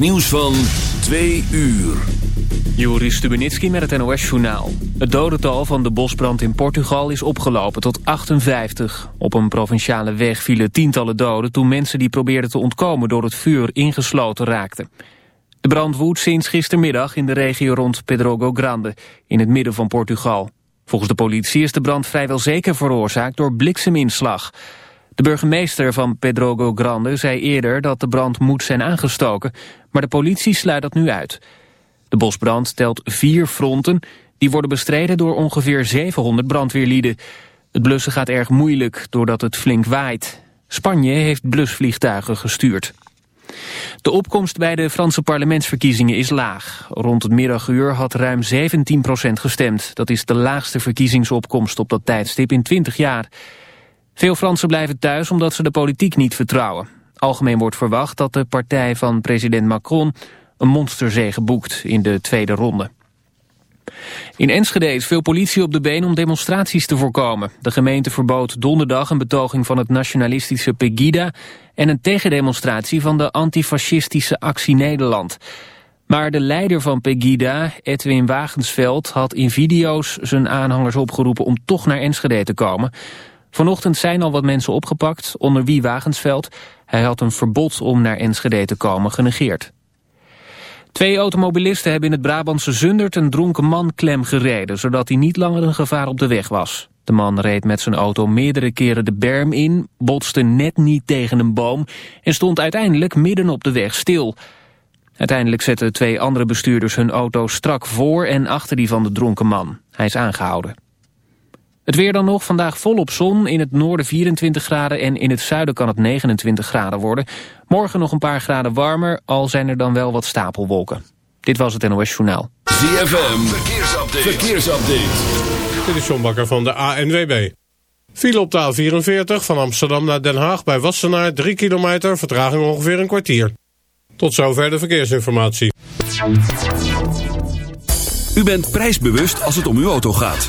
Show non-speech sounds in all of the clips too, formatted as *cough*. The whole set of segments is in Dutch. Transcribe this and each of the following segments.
Nieuws van 2 uur. Joris Stubenitski met het NOS-journaal. Het dodental van de bosbrand in Portugal is opgelopen tot 58. Op een provinciale weg vielen tientallen doden... toen mensen die probeerden te ontkomen door het vuur ingesloten raakten. De brand woedt sinds gistermiddag in de regio rond Pedrogo Grande... in het midden van Portugal. Volgens de politie is de brand vrijwel zeker veroorzaakt door blikseminslag... De burgemeester van Pedrogo Grande zei eerder dat de brand moet zijn aangestoken, maar de politie sluit dat nu uit. De bosbrand telt vier fronten, die worden bestreden door ongeveer 700 brandweerlieden. Het blussen gaat erg moeilijk doordat het flink waait. Spanje heeft blusvliegtuigen gestuurd. De opkomst bij de Franse parlementsverkiezingen is laag. Rond het middaguur had ruim 17% gestemd. Dat is de laagste verkiezingsopkomst op dat tijdstip in 20 jaar. Veel Fransen blijven thuis omdat ze de politiek niet vertrouwen. Algemeen wordt verwacht dat de partij van president Macron een monsterzege boekt in de tweede ronde. In Enschede is veel politie op de been om demonstraties te voorkomen. De gemeente verbood donderdag een betoging van het nationalistische Pegida... en een tegendemonstratie van de antifascistische Actie Nederland. Maar de leider van Pegida, Edwin Wagensveld, had in video's zijn aanhangers opgeroepen om toch naar Enschede te komen... Vanochtend zijn al wat mensen opgepakt, onder wie Wagensveld. Hij had een verbod om naar Enschede te komen genegeerd. Twee automobilisten hebben in het Brabantse Zundert een dronken man klem gereden... zodat hij niet langer een gevaar op de weg was. De man reed met zijn auto meerdere keren de berm in, botste net niet tegen een boom... en stond uiteindelijk midden op de weg stil. Uiteindelijk zetten twee andere bestuurders hun auto strak voor en achter die van de dronken man. Hij is aangehouden. Het weer dan nog, vandaag volop zon, in het noorden 24 graden en in het zuiden kan het 29 graden worden. Morgen nog een paar graden warmer, al zijn er dan wel wat stapelwolken. Dit was het NOS Journaal. ZFM, verkeersupdate. verkeersupdate. Dit is John Bakker van de ANWB. Viel op de A44 van Amsterdam naar Den Haag bij Wassenaar 3 kilometer, vertraging ongeveer een kwartier. Tot zover de verkeersinformatie. U bent prijsbewust als het om uw auto gaat.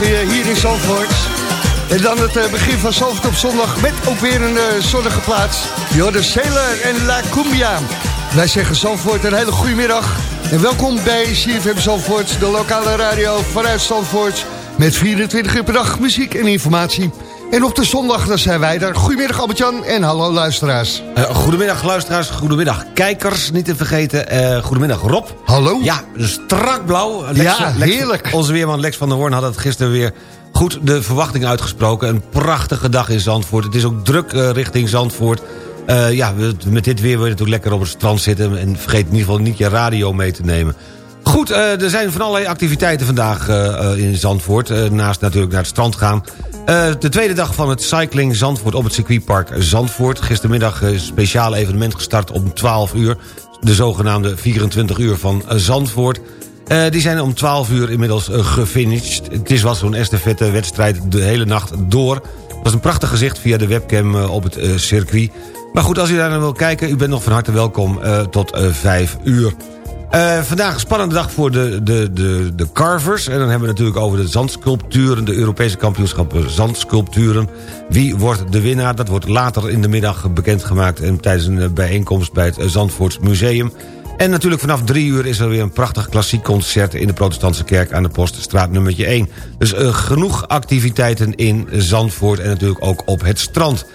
Eh, hier in Zandvoort. En dan het eh, begin van Zandvoort op zondag met ook weer een eh, zonnige plaats. de Sailor en La Cumbia. Wij zeggen Zandvoort een hele goede middag. En welkom bij CFM Zandvoort, de lokale radio vanuit Zandvoort. Met 24 uur per dag muziek en informatie. En op de zondag dan zijn wij daar. Goedemiddag Albert-Jan en hallo luisteraars. Uh, goedemiddag luisteraars, goedemiddag kijkers, niet te vergeten. Uh, goedemiddag Rob. Hallo. Ja, strak blauw. Lex, ja, heerlijk. onze weerman Lex van der Hoorn had het gisteren weer goed de verwachting uitgesproken. Een prachtige dag in Zandvoort. Het is ook druk uh, richting Zandvoort. ja, met dit weer wil je natuurlijk lekker op het strand zitten... en vergeet in ieder geval niet je radio mee te nemen. Goed, er zijn van allerlei activiteiten vandaag in Zandvoort. Naast natuurlijk naar het strand gaan. De tweede dag van het Cycling Zandvoort op het circuitpark Zandvoort. Gistermiddag een speciaal evenement gestart om 12 uur. De zogenaamde 24 uur van Zandvoort. die zijn om 12 uur inmiddels gefinished. Het is was zo'n estafette wedstrijd de hele nacht door. Het was een prachtig gezicht via de webcam op het circuit. Maar goed, als u daar naar wil kijken, u bent nog van harte welkom tot 5 uur. Uh, vandaag een spannende dag voor de, de, de, de carvers. En dan hebben we natuurlijk over de zandsculpturen... de Europese kampioenschappen zandsculpturen. Wie wordt de winnaar? Dat wordt later in de middag bekendgemaakt... En tijdens een eh, bijeenkomst bij het Zandvoorts Museum. En natuurlijk vanaf drie uur is er weer een prachtig klassiek concert... in de protestantse kerk aan de Poststraat nummertje 1. Dus genoeg activiteiten in Zandvoort en natuurlijk ook op het strand.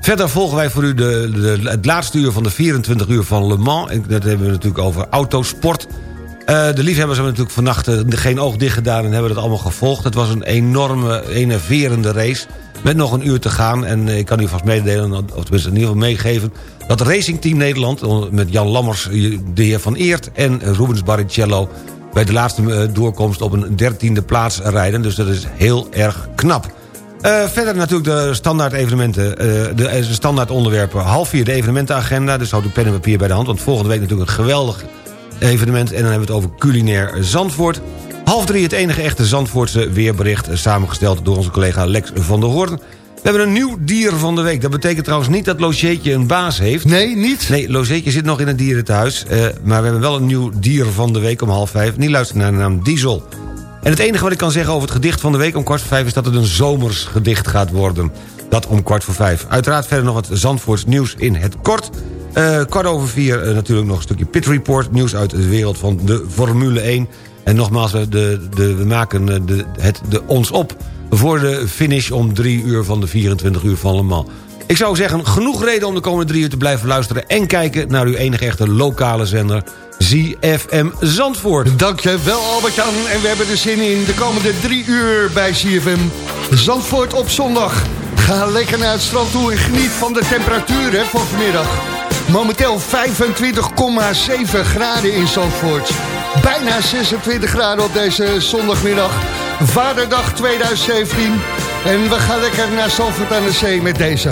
Verder volgen wij voor u de, de, het laatste uur van de 24 uur van Le Mans. Dat hebben we natuurlijk over autosport. Uh, de liefhebbers hebben natuurlijk vannacht uh, geen oog dicht gedaan... en hebben dat allemaal gevolgd. Het was een enorme, enerverende race. Met nog een uur te gaan. En uh, ik kan u vast mededelen, of tenminste in ieder geval meegeven... dat Racing Team Nederland, met Jan Lammers, de heer Van Eert... en Rubens Barrichello bij de laatste doorkomst op een dertiende plaats rijden. Dus dat is heel erg knap. Uh, verder natuurlijk de standaard evenementen, uh, de, standaard onderwerpen. Half vier de evenementenagenda, dus houd uw pen en papier bij de hand... want volgende week natuurlijk een geweldig evenement... en dan hebben we het over culinair Zandvoort. Half drie het enige echte Zandvoortse weerbericht... samengesteld door onze collega Lex van der Hoorn. We hebben een nieuw dier van de week. Dat betekent trouwens niet dat Logeetje een baas heeft. Nee, niet? Nee, Logeetje zit nog in het dierentehuis. Uh, maar we hebben wel een nieuw dier van de week om half vijf. Die luistert naar de naam Diesel. En het enige wat ik kan zeggen over het gedicht van de week om kwart voor vijf... is dat het een zomers gedicht gaat worden. Dat om kwart voor vijf. Uiteraard verder nog wat Zandvoorts nieuws in het kort. Uh, kwart over vier uh, natuurlijk nog een stukje Pit Report. Nieuws uit de wereld van de Formule 1. En nogmaals, we, de, de, we maken eh, de, het, de, ons op voor de finish om drie uur van de 24 uur van Le Mans. Ik zou zeggen, genoeg reden om de komende drie uur te blijven luisteren... en kijken naar uw enige echte lokale zender ZFM Zandvoort. Dankjewel Albert-Jan. En we hebben er zin in de komende drie uur bij ZFM Zandvoort op zondag. Ga lekker naar het strand toe en geniet van de temperatuur hè, van vanmiddag. Momenteel 25,7 graden in Zandvoort. Bijna 26 graden op deze zondagmiddag. Vaderdag 2017. En we gaan lekker naar Zandvoort aan de zee met deze.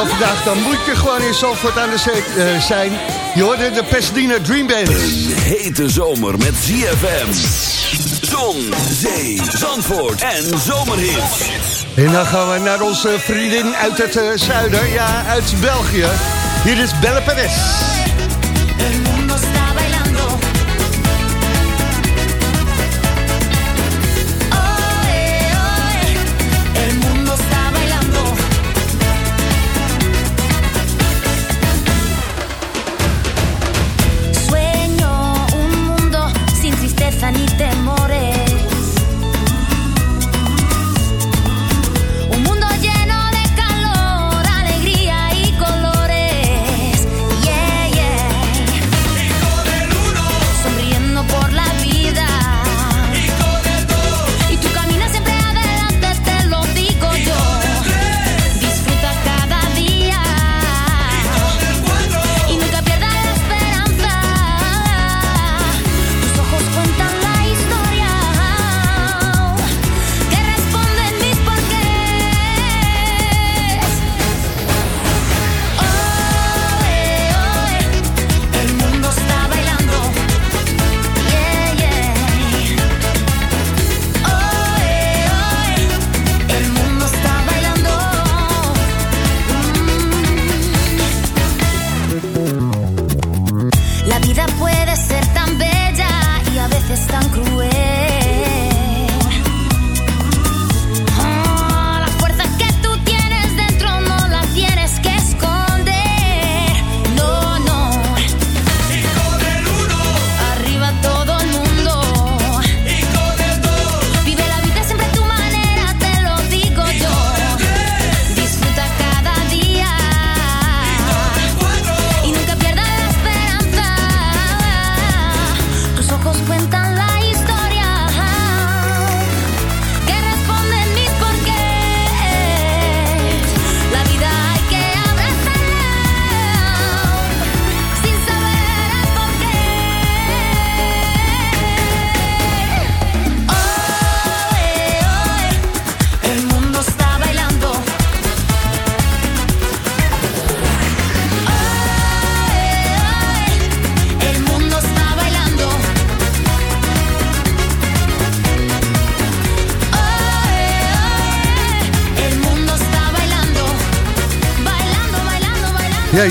Van vandaag, dan moet je gewoon in Zandvoort aan de zee uh, zijn. Je hoorde de Pasadena Dream Band. Een hete zomer met ZFM. Zon, zee, Zandvoort en zomerhit. En dan gaan we naar onze vriendin uit het uh, zuiden, ja, uit België. Hier is Belle Perez.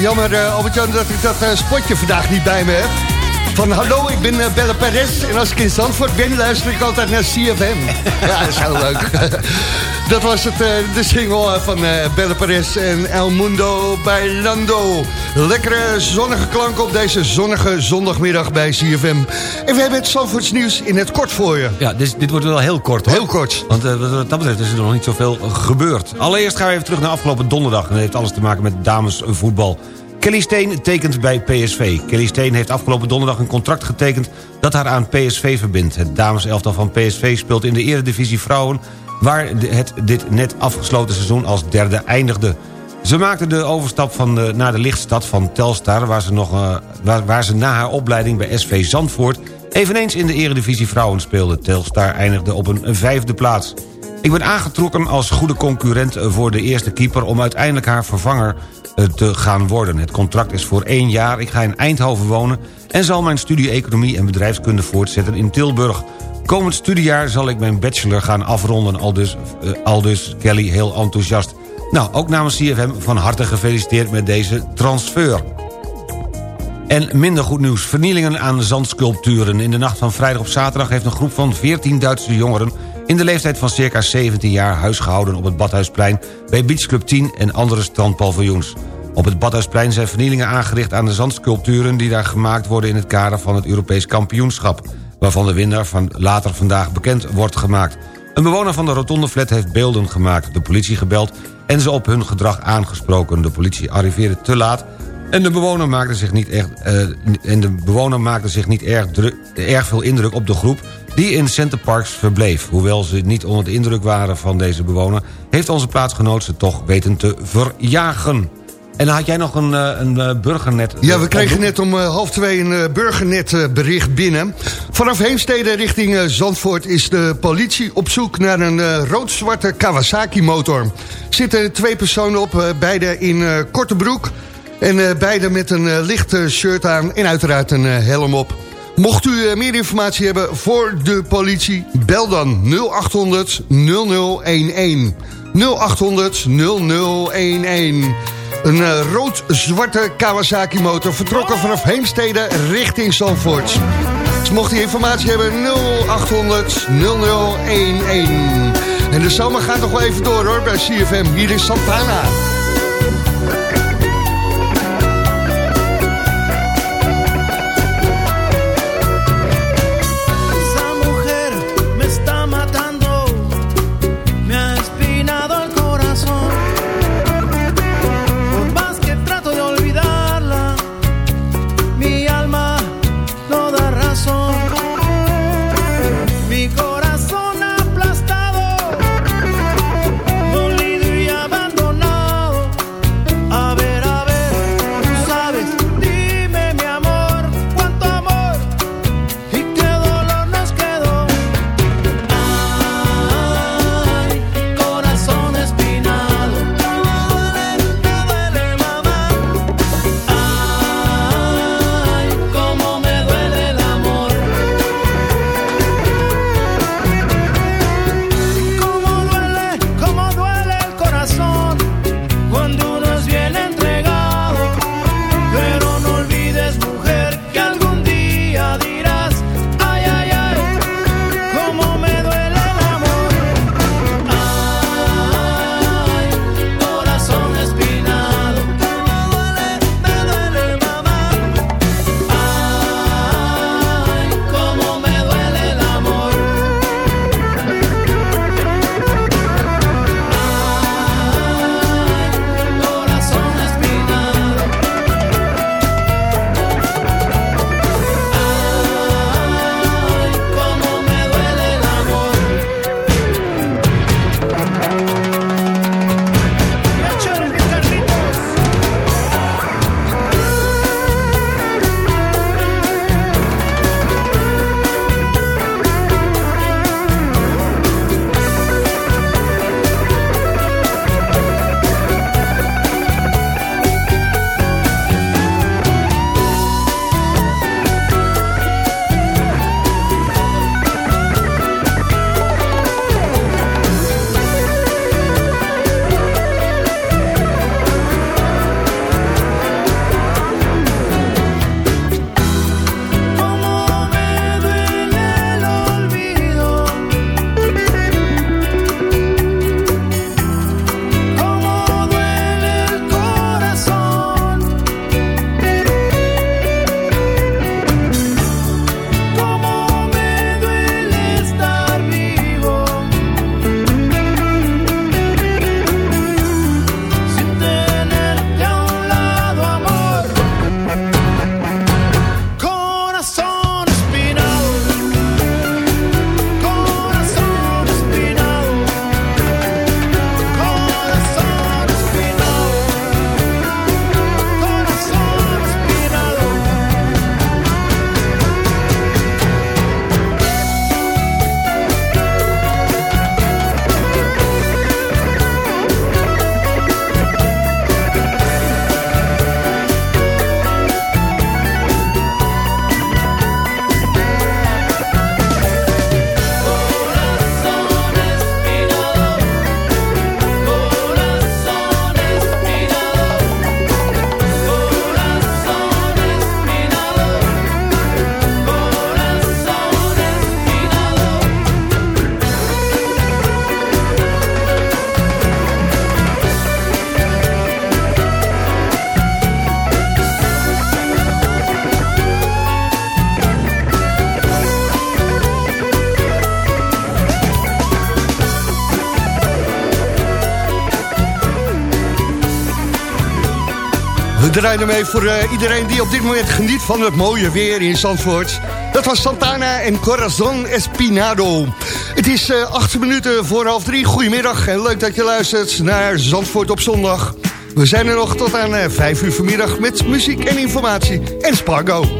Jammer uh, Albert-Jan dat ik dat uh, spotje vandaag niet bij me heb. Van hallo, ik ben uh, Belle Perez en als ik in Zandvoort ben luister ik altijd naar CFM. *laughs* ja, dat is heel leuk. *laughs* dat was het, de single van Belle Perez en El Mundo Bailando. Lekkere zonnige klank op deze zonnige zondagmiddag bij CFM. En we hebben het Zandvoorts nieuws in het kort voor je. Ja, dit, dit wordt wel heel kort hoor. Heel kort. Want uh, wat dat betreft is er nog niet zoveel gebeurd. Allereerst gaan we even terug naar afgelopen donderdag. En dat heeft alles te maken met damesvoetbal. Kelly Steen tekent bij PSV. Kelly Steen heeft afgelopen donderdag een contract getekend... dat haar aan PSV verbindt. Het dameselftal van PSV speelt in de eredivisie vrouwen... waar het dit net afgesloten seizoen als derde eindigde. Ze maakte de overstap van de, naar de lichtstad van Telstar... Waar ze, nog, uh, waar, waar ze na haar opleiding bij SV Zandvoort... eveneens in de eredivisie vrouwen speelde. Telstar eindigde op een vijfde plaats. Ik ben aangetrokken als goede concurrent voor de eerste keeper... om uiteindelijk haar vervanger te gaan worden. Het contract is voor één jaar. Ik ga in Eindhoven wonen... en zal mijn studie Economie en Bedrijfskunde voortzetten in Tilburg. Komend studiejaar zal ik mijn bachelor gaan afronden... aldus, uh, aldus Kelly heel enthousiast. Nou, ook namens CFM van harte gefeliciteerd met deze transfer. En minder goed nieuws. Vernielingen aan zandsculpturen. In de nacht van vrijdag op zaterdag heeft een groep van 14 Duitse jongeren... in de leeftijd van circa 17 jaar huisgehouden op het Badhuisplein... bij Beach Club 10 en andere strandpaviljoens. Op het Badhuisplein zijn vernielingen aangericht aan de zandsculpturen... die daar gemaakt worden in het kader van het Europees kampioenschap... waarvan de winnaar van later vandaag bekend wordt gemaakt. Een bewoner van de Rotonde Flat heeft beelden gemaakt, de politie gebeld... en ze op hun gedrag aangesproken. De politie arriveerde te laat en de bewoner maakte zich niet, echt, uh, en de bewoner maakte zich niet erg, erg veel indruk op de groep... die in Center Parks verbleef. Hoewel ze niet onder de indruk waren van deze bewoner... heeft onze plaatsgenoot ze toch weten te verjagen. En dan had jij nog een, eh, een eh, burgernet. Ja, we kregen oproep. net om eh, half twee een eh, burgernetbericht binnen. Vanaf Heemstede richting eh, Zandvoort is de politie op zoek naar een eh, rood-zwarte Kawasaki-motor. Zitten twee personen op, eh, beide in eh, korte broek. En eh, beide met een eh, licht eh, shirt aan en uiteraard een eh, helm op. Mocht u eh, meer informatie hebben voor de politie, bel dan 0800 0011. 0800 0011. Een eh, rood-zwarte Kawasaki-motor vertrokken vanaf Heemstede richting Zandvoort. Dus mocht u informatie hebben, 0800 0011. En de zomer gaat nog wel even door hoor, bij CFM. Hier is Santana. Hem even voor eh, iedereen die op dit moment geniet van het mooie weer in Zandvoort. Dat was Santana en Corazon Espinado. Het is eh, acht minuten voor half drie. Goedemiddag en leuk dat je luistert naar Zandvoort op zondag. We zijn er nog tot aan eh, 5 uur vanmiddag met muziek en informatie en Spargo.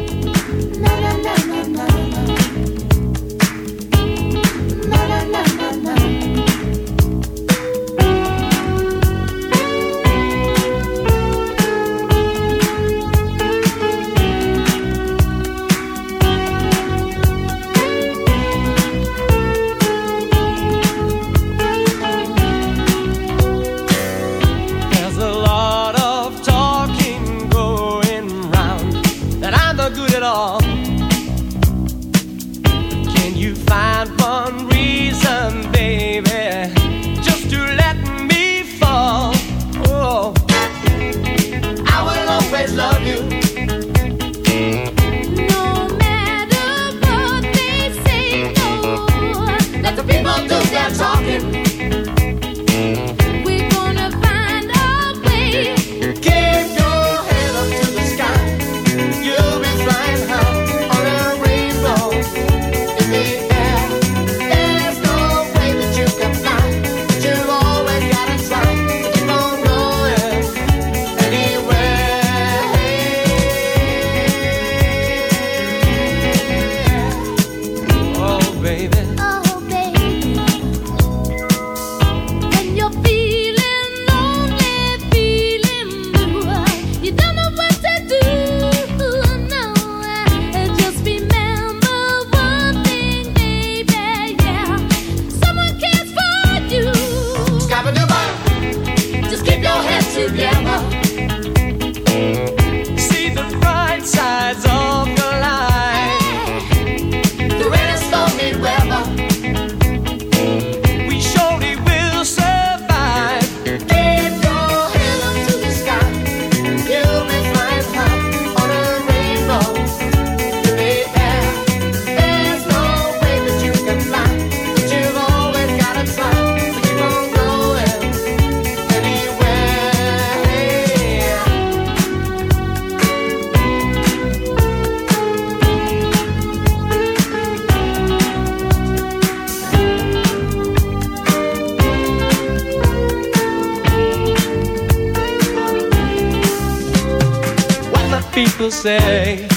Say,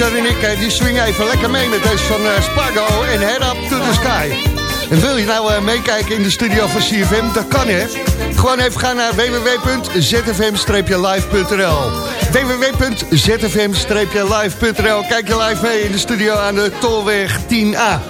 Albert-Jan en ik eh, die swingen even lekker mee met deze van eh, Spargo en Head Up to the Sky. En wil je nou eh, meekijken in de studio van CFM? Dat kan hè. Gewoon even gaan naar www.zfm-live.nl www.zfm-live.nl Kijk je live mee in de studio aan de Tolweg 10A.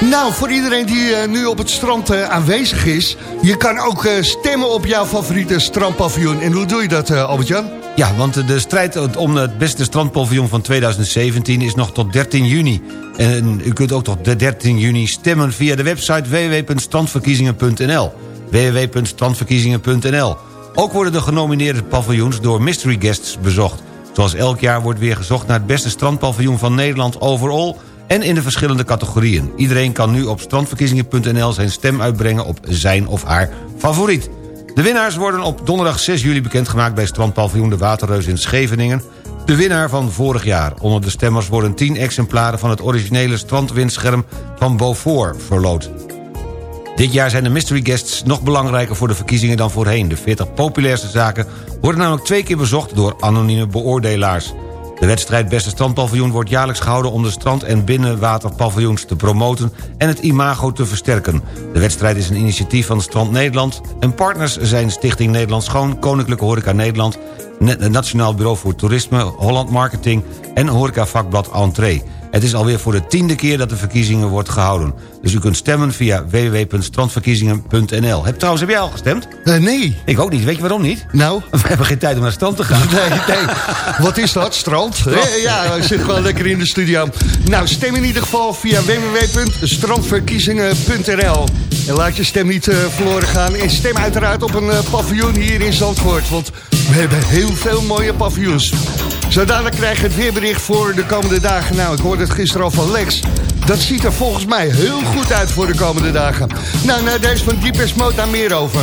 Nou, voor iedereen die nu op het strand aanwezig is... je kan ook stemmen op jouw favoriete strandpaviljoen. En hoe doe je dat, Albert-Jan? Ja, want de strijd om het beste strandpaviljoen van 2017 is nog tot 13 juni. En u kunt ook tot de 13 juni stemmen via de website www.strandverkiezingen.nl www.strandverkiezingen.nl Ook worden de genomineerde paviljoens door mystery guests bezocht. Zoals elk jaar wordt weer gezocht naar het beste strandpaviljoen van Nederland overall... en in de verschillende categorieën. Iedereen kan nu op strandverkiezingen.nl zijn stem uitbrengen op zijn of haar favoriet. De winnaars worden op donderdag 6 juli bekendgemaakt... bij strandpaviljoen De Waterreus in Scheveningen. De winnaar van vorig jaar. Onder de stemmers worden 10 exemplaren van het originele strandwindscherm van Beaufort verloot. Dit jaar zijn de mystery guests nog belangrijker voor de verkiezingen dan voorheen. De 40 populairste zaken worden namelijk twee keer bezocht door anonieme beoordelaars. De wedstrijd Beste Strandpaviljoen wordt jaarlijks gehouden... om de strand- en binnenwaterpaviljoens te promoten en het imago te versterken. De wedstrijd is een initiatief van Strand Nederland... en partners zijn Stichting Nederland Schoon, Koninklijke Horeca Nederland... Ne- Nationaal Bureau voor Toerisme, Holland Marketing en horecavakblad Entree. Het is alweer voor de tiende keer dat de verkiezingen wordt gehouden. Dus u kunt stemmen via www.strandverkiezingen.nl. Heb, trouwens, heb jij al gestemd? Eh, nee. Ik ook niet. Weet je waarom niet? Nou? *laughs* We hebben geen tijd om naar strand te gaan. *laughs* Nee, nee. Wat is dat? Strand? Eh, Ja, we zitten gewoon lekker in de studio. Nou, stem in ieder geval via www.strandverkiezingen.nl. En laat je stem niet eh, verloren gaan. En stem uiteraard op een paviljoen hier in Zandvoort. Want we hebben heel veel mooie paviljoens. Zodanig krijg je het weerbericht voor de komende dagen. Nou, ik hoorde het gisteren al van Lex. Dat ziet er volgens mij heel goed uit voor de komende dagen. Nou, naar deze van Deepest Mode daar meer over.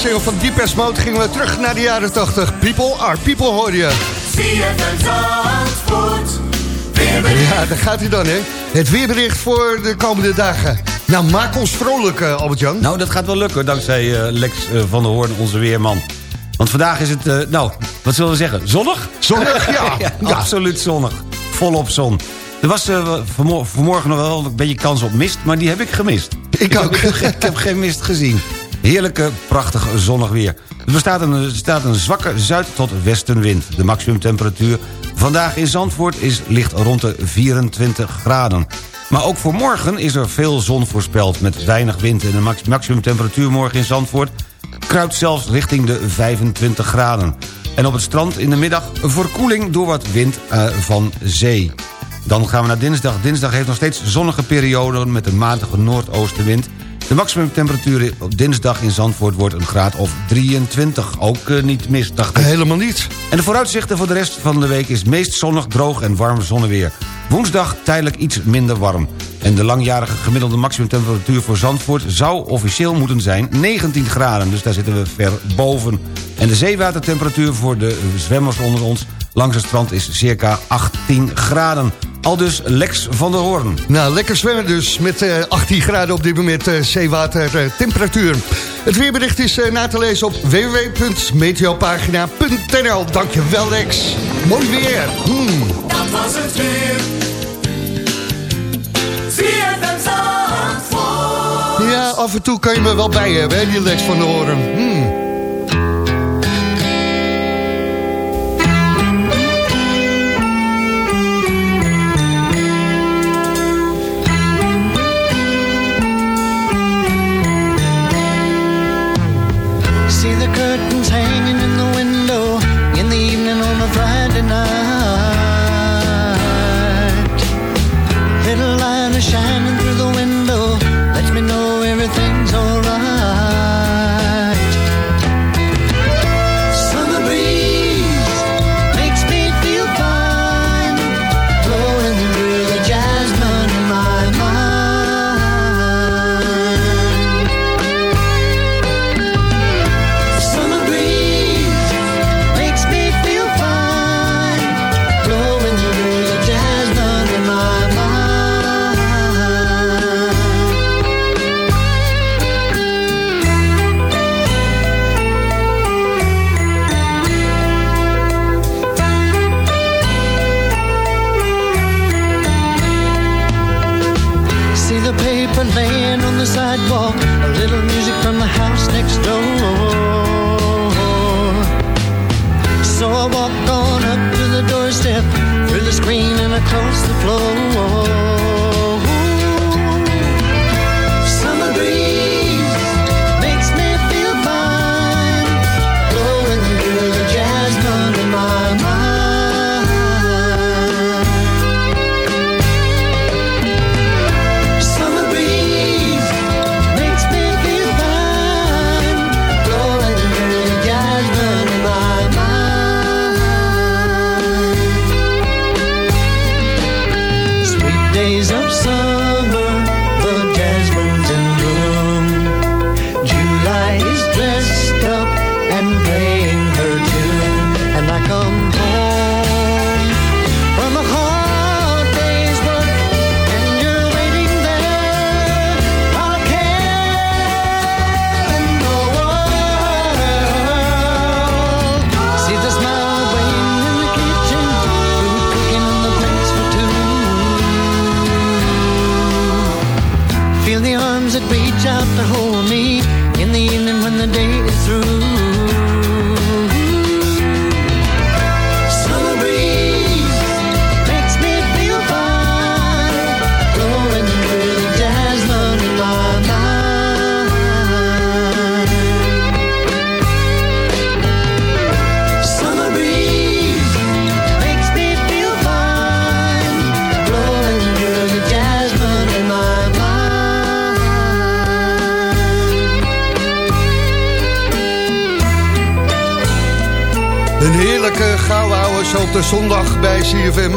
Single van Deepest Mode gingen we terug naar de jaren 80. People are people, hoor je. Ja, daar gaat hij dan, hè. Het weerbericht voor de komende dagen. Nou, maak ons vrolijk, eh, Albert-Jan. Nou, dat gaat wel lukken, dankzij eh, Lex eh, van der Hoorn, onze weerman. Want vandaag is het, nou, wat zullen we zeggen? Zonnig? Zonnig, ja. *laughs* ja. Absoluut zonnig. Volop zon. Er was vanmor- vanmorgen nog wel een beetje kans op mist, maar die heb ik gemist. Ik ook. heb, *laughs* ik heb geen mist gezien. Heerlijke, prachtig zonnig weer. Er bestaat een, staat een zwakke zuid- tot westenwind. De maximumtemperatuur vandaag in Zandvoort is ligt rond de 24 graden. Maar ook voor morgen is er veel zon voorspeld... met weinig wind en de max- maximumtemperatuur morgen in Zandvoort... kruipt zelfs richting de 25 graden. En op het strand in de middag een verkoeling door wat wind eh, van zee. Dan gaan we naar dinsdag. Dinsdag heeft nog steeds zonnige perioden met een matige noordoostenwind. De maximumtemperatuur op dinsdag in Zandvoort wordt een graad of 23. Ook eh, niet mis, dacht ik. Helemaal niet. En de vooruitzichten voor de rest van de week is meest zonnig, droog en warm zonneweer. Woensdag tijdelijk iets minder warm. En de langjarige gemiddelde maximumtemperatuur voor Zandvoort... zou officieel moeten zijn 19 graden, dus daar zitten we ver boven. En de zeewatertemperatuur voor de zwemmers onder ons... langs het strand is circa 18 graden. Al dus Lex van der Hoorn. Nou, lekker zwemmen dus met eh, 18 graden op dit moment eh, zeewatertemperatuur. Het weerbericht is eh, na te lezen op www.meteopagina.nl. Dankjewel Lex. Mooi weer. Hmm. Dat was het weer. Ja, af en toe kan je me wel bij hebben, hè, die Lex van der Hoorn. Hmm. CFM.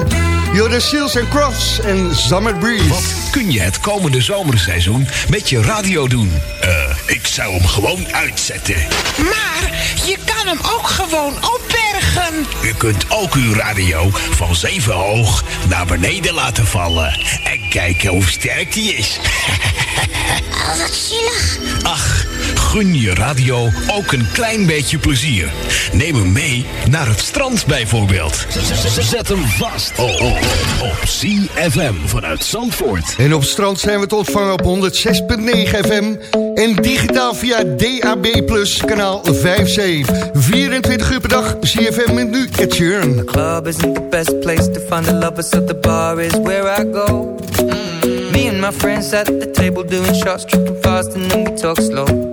Jorden Seals and Crofts en Summer Breeze. Wat kun je het komende zomerseizoen met je radio doen? Eh, ik zou hem gewoon uitzetten. Maar je kan hem ook gewoon opbergen. U kunt ook uw radio van zeven hoog naar beneden laten vallen. En kijken hoe sterk die is. *laughs* Oh, wat zielig. Ach, gun je radio ook een klein beetje plezier. Neem hem mee naar het strand bijvoorbeeld. Zet hem vast oh, oh, op CFM vanuit Zandvoort. En op het strand zijn we te ontvangen op 106.9 FM. En digitaal via DAB+, kanaal 5C. 24 uur per dag, CFM met nu Ed Sheeran. club isn't the best place to find the lovers, so the bar is where I go. Me and my friends at the table doing shots, tripping fast, and then we talk slow.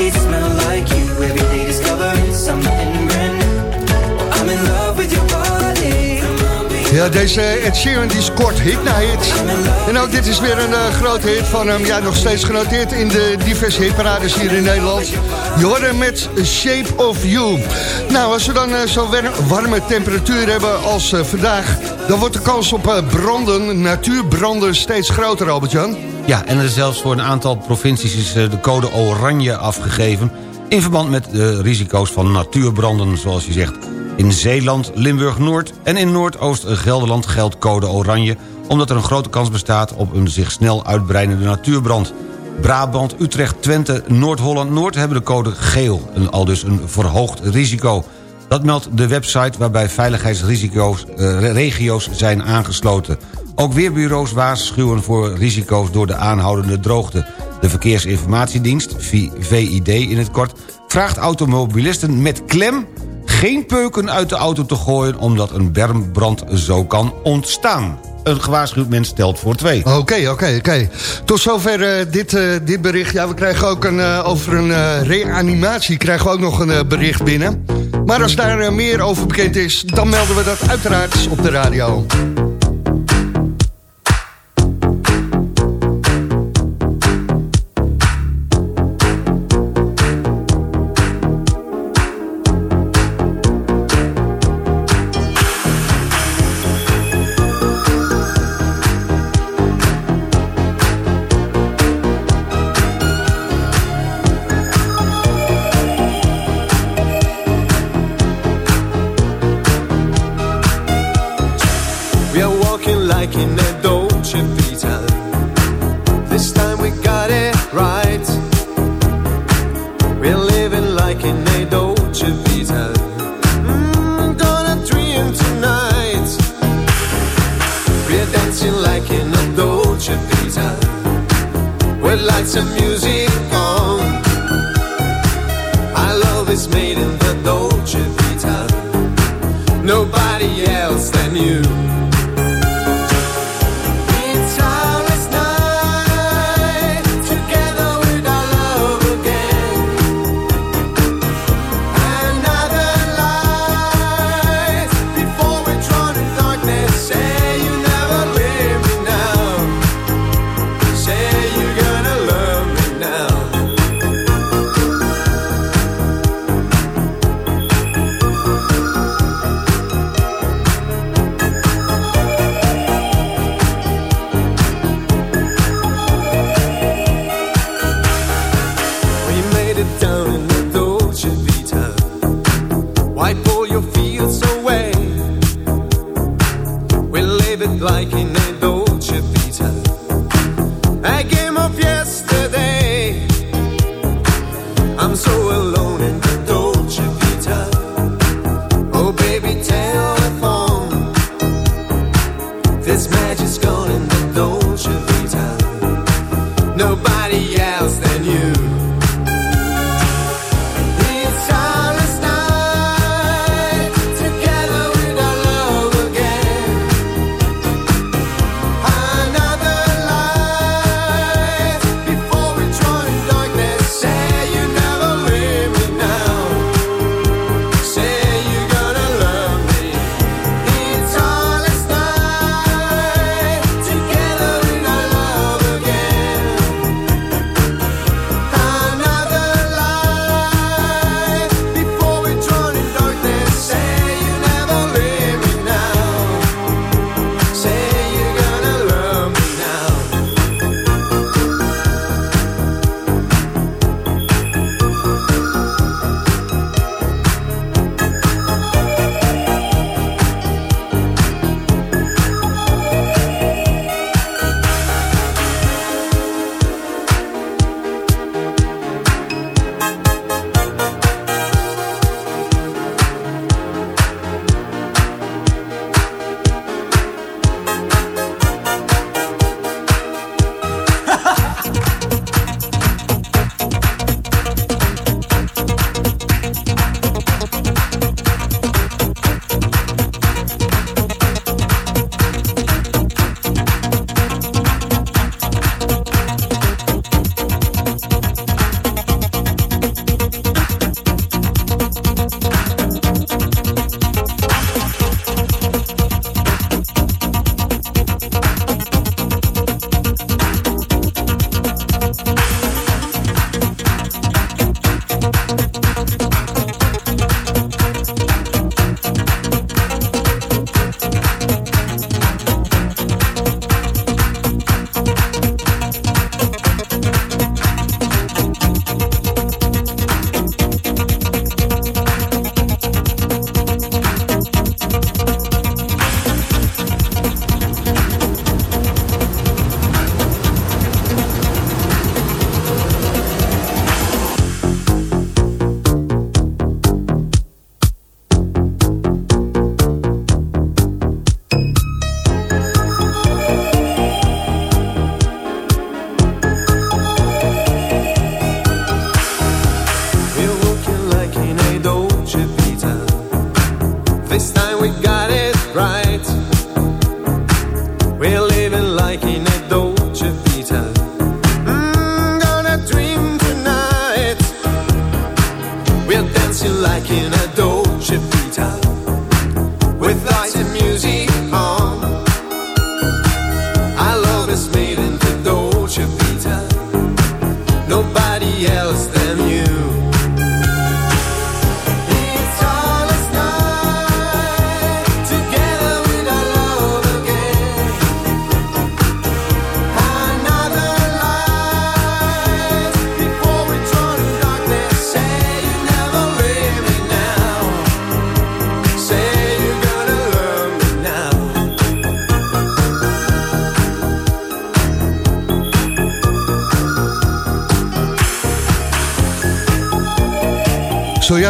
sheets smell like you. Every day discovering something brand new. I'm in love with your body. Ja, deze Ed Sheeran die scoort hit na hit. En ook dit is weer een eh, grote hit van hem. Ja, nog steeds genoteerd in de diverse hitparades hier in Nederland. Je hoort hem met Shape of You. Nou, als we dan eh, zo'n warme temperatuur hebben als eh, vandaag... dan wordt de kans op branden, natuurbranden, steeds groter, Albert-Jan. Ja, en er is zelfs voor een aantal provincies is eh, de code oranje afgegeven... in verband met de risico's van natuurbranden, zoals je zegt. In Zeeland, Limburg-Noord en in Noordoost-Gelderland geldt code oranje... omdat er een grote kans bestaat op een zich snel uitbreidende natuurbrand. Brabant, Utrecht, Twente, Noord-Holland-Noord hebben de code geel... en al dus een verhoogd risico. Dat meldt de website waarbij veiligheidsrisico's eh, regio's zijn aangesloten. Ook weerbureaus waarschuwen voor risico's door de aanhoudende droogte. De Verkeersinformatiedienst, VID in het kort... vraagt automobilisten met klem geen peuken uit de auto te gooien... omdat een bermbrand zo kan ontstaan. Een gewaarschuwd mens stelt voor twee. Oké, oké, oké. Tot zover eh, dit, eh, dit bericht. Ja, we krijgen ook een, eh, over een reanimatie krijgen we ook nog een bericht binnen. Maar als daar meer over bekend is, dan melden we dat uiteraard op de radio.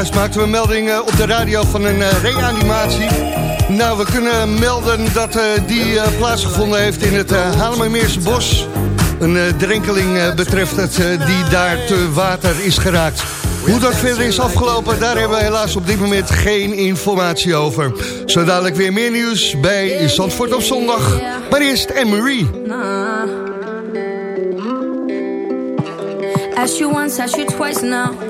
Maakten we melding eh, op de radio van een eh, reanimatie. Nou, we kunnen melden dat eh, die plaatsgevonden heeft in het Halemermeerse bos. een drenkeling betreft het, die daar te water is geraakt. Hoe dat verder is afgelopen, daar hebben we helaas op dit moment geen informatie over. Zo dadelijk weer meer nieuws bij Zandvoort op zondag. Maar eerst Anne-Marie. Ask you once, ask you twice now.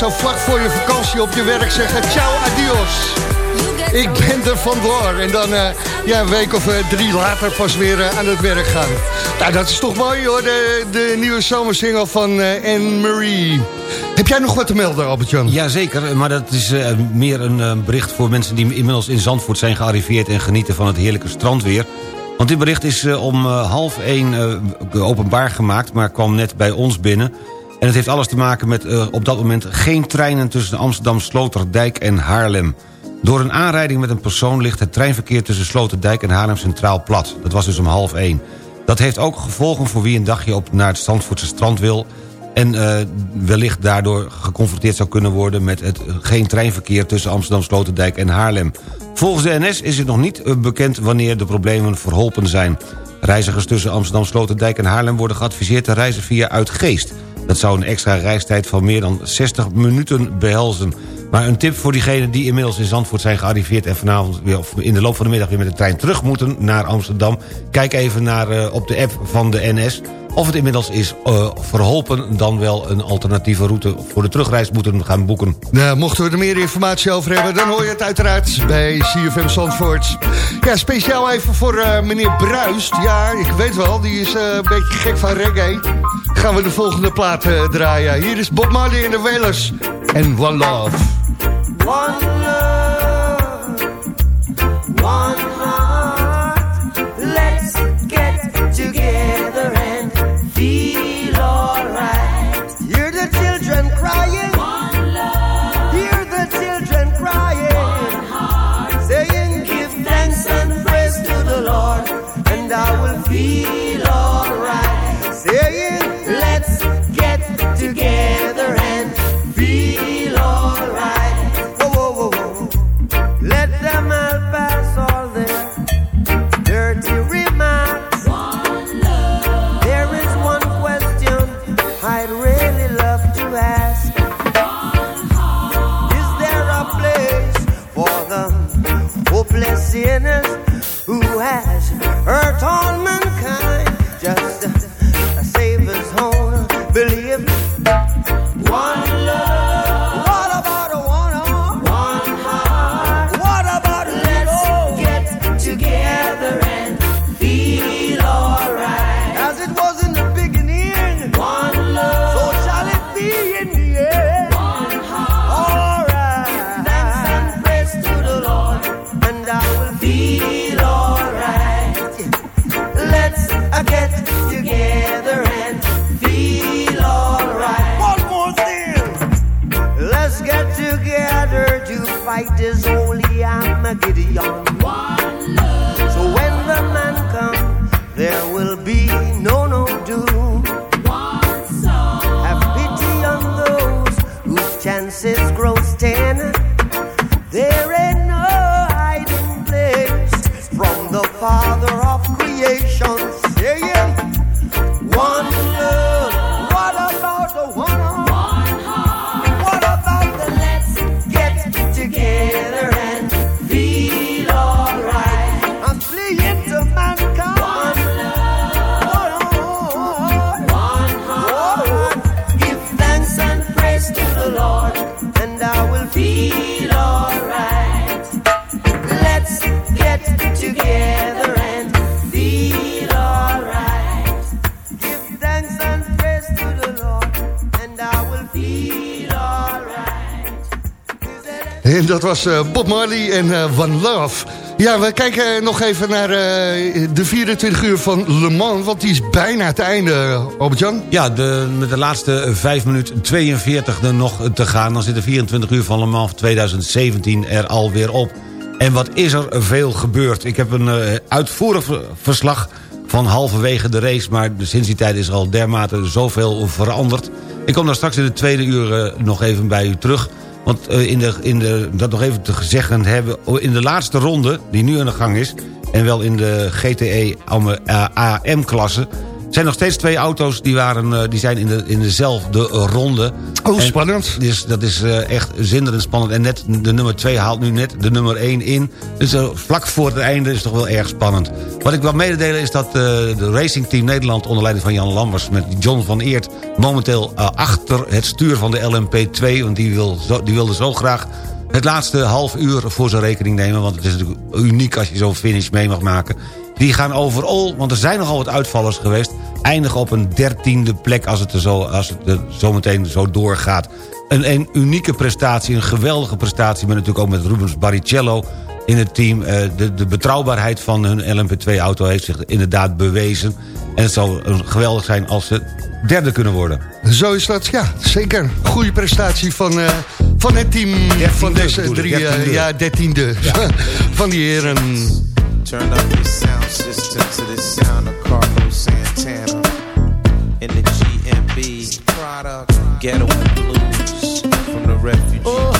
zo vlak voor je vakantie op je werk zeggen ciao, adios. Ik ben er vandoor. En dan eh, ja, een week of eh, drie later pas weer eh, aan het werk gaan. Nou, dat is toch mooi hoor, de, de nieuwe zomersingle van Anne-Marie. Heb jij nog wat te melden, Albert-Jan? Jazeker, maar dat is meer een bericht voor mensen die inmiddels in Zandvoort zijn gearriveerd... en genieten van het heerlijke strandweer. Want dit bericht is om half één openbaar gemaakt, maar kwam net bij ons binnen. En het heeft alles te maken met eh, op dat moment geen treinen tussen Amsterdam, Sloterdijk en Haarlem. Door een aanrijding met een persoon ligt het treinverkeer tussen Sloterdijk en Haarlem centraal plat. Dat was dus om half één. Dat heeft ook gevolgen voor wie een dagje op naar het Zandvoortse strand wil... en eh, wellicht daardoor geconfronteerd zou kunnen worden... met het eh, geen treinverkeer tussen Amsterdam, Sloterdijk en Haarlem. Volgens de NS is het nog niet bekend wanneer de problemen verholpen zijn. Reizigers tussen Amsterdam, Sloterdijk en Haarlem worden geadviseerd te reizen via Uitgeest. Dat zou een extra reistijd van meer dan 60 minuten behelzen. Maar een tip voor diegenen die inmiddels in Zandvoort zijn gearriveerd... en vanavond weer, of in de loop van de middag weer met de trein terug moeten naar Amsterdam... kijk even naar, eh, op de app van de NS of het inmiddels is eh, verholpen... dan wel een alternatieve route voor de terugreis moeten gaan boeken. Nou, mochten we er meer informatie over hebben, dan hoor je het uiteraard bij CFM Zandvoort. Ja, speciaal even voor eh, meneer Bruist. Ja, ik weet wel, die is eh, een beetje gek van reggae. Gaan we de volgende plaat eh, draaien. Hier is Bob Marley en de Wailers en One Love. One love, one we'll. Say it. En dat was eh, Bob Marley en eh, One Love. Ja, we kijken nog even naar eh, de 24 uur van Le Mans, want die is bijna het einde, Albert-Jan. Ja, de, met de laatste 5 minuten 42 er nog te gaan... dan zit de 24 uur van Le Mans 2017 er alweer op. En wat is er veel gebeurd? Ik heb een uitvoerig ver- verslag van halverwege de race... maar sinds die tijd is er al dermate zoveel veranderd. Ik kom daar straks in de tweede uur nog even bij u terug... Want eh, in de, in de, dat nog even te zeggen hebben... in de laatste ronde, die nu aan de gang is... en wel in de GTE AM-klasse... zijn nog steeds twee auto's die, waren, eh, die zijn in, de, in dezelfde ronde. Oh, En spannend. Dus, dat is eh, echt zinderend spannend. En net de nummer 2 haalt nu net de nummer 1 in. Dus eh, vlak voor het einde is het toch wel erg spannend. Wat ik wil mededelen is dat de Racing Team Nederland... onder leiding van Jan Lambers met John van Eert... momenteel achter het stuur van de LMP2... want die, wil zo, die wilde zo graag het laatste half uur voor zijn rekening nemen... want het is natuurlijk uniek als je zo'n finish mee mag maken. Die gaan overal, want er zijn nogal wat uitvallers geweest... eindigen op een dertiende plek als het, er zo, als het er zometeen zo doorgaat. Een, een unieke prestatie, een geweldige prestatie... maar natuurlijk ook met Rubens Barrichello in het team. Eh, De, de betrouwbaarheid van hun LMP2-auto heeft zich inderdaad bewezen. En het zou geweldig zijn als ze derde kunnen worden. Zo is dat, ja, zeker. Goede prestatie van, eh, van het team van deze drie, eh, dertiende. ja, dertiende *laughs* van die heren. Turn up your sound system to the sound of Carlos Santana. In the GMB product, ghetto blues from the refugee Oh,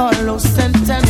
hollow sentence